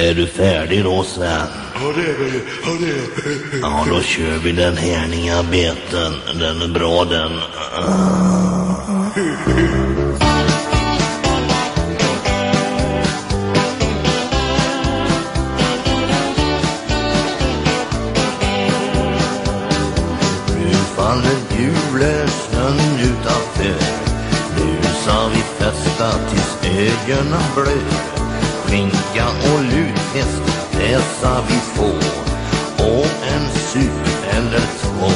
Är du färdig då Sven? Ja, det är jag. Ja, det är. Ja, då kör vi den härliga beten. Den är bra den. Nu faller julesnön utanför. Nu sa vi festa tills ögonen blöder. Skinka och lutfisk, det dessa vi få. Och en sup eller två.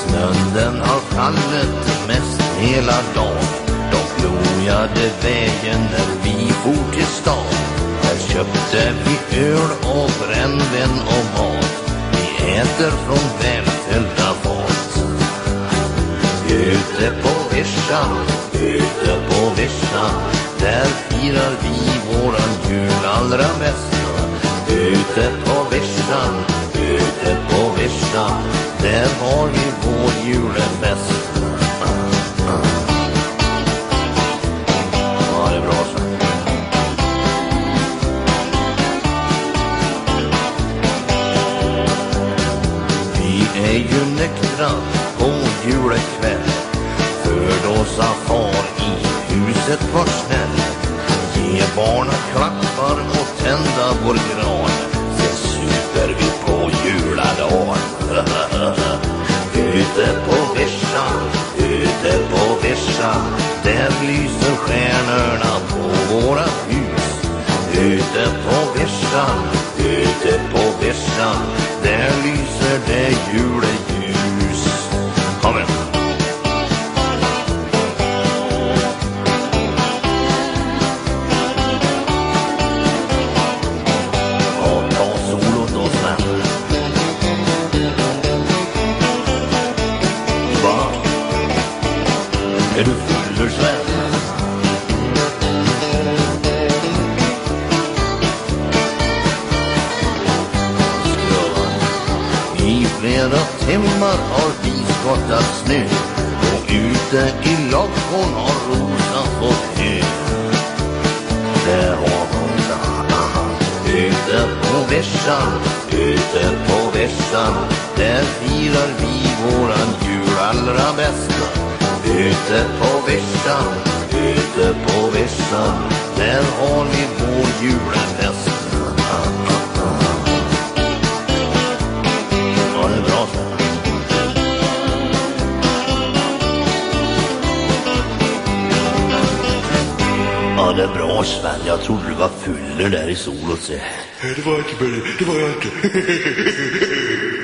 Snön den har fallit mest hela dagen. De plojade vägen när vi for till stan. Här köpte vi öl och brännvin och mat. Vi äter från välfyllda fat. Ute på vischan, ute på vischan Där firar vi våran allra mest. Ute på vischan, ute på vischan Där har vi vår julefest Ja, det är bra så. Vi är ju nyktra på julekväll. För då sa far i huset var snäll. Ge barnen klappar och tända vår gran. Sen super vi på juladagen. Ute på vischan, ute på vischan Där lyser stjärnorna på våra hus. Ute på vischan, ute på vischan Där lyser det juleljus. Kom igen! Är du fuller Sven? I flera timmar har vi skottat snö och ute i ladugården har Rosa fått hö. Där har hon aha, ute på vischan, ute på vischan där firar vi våran jul allra bästa. Ute på vischan, ute på vischan där har vi vår julefest. Ja, det är bra Sven. Ja, det är bra Sven. Jag trodde du var fuller där i solot. se. Det var inte, det var jag inte.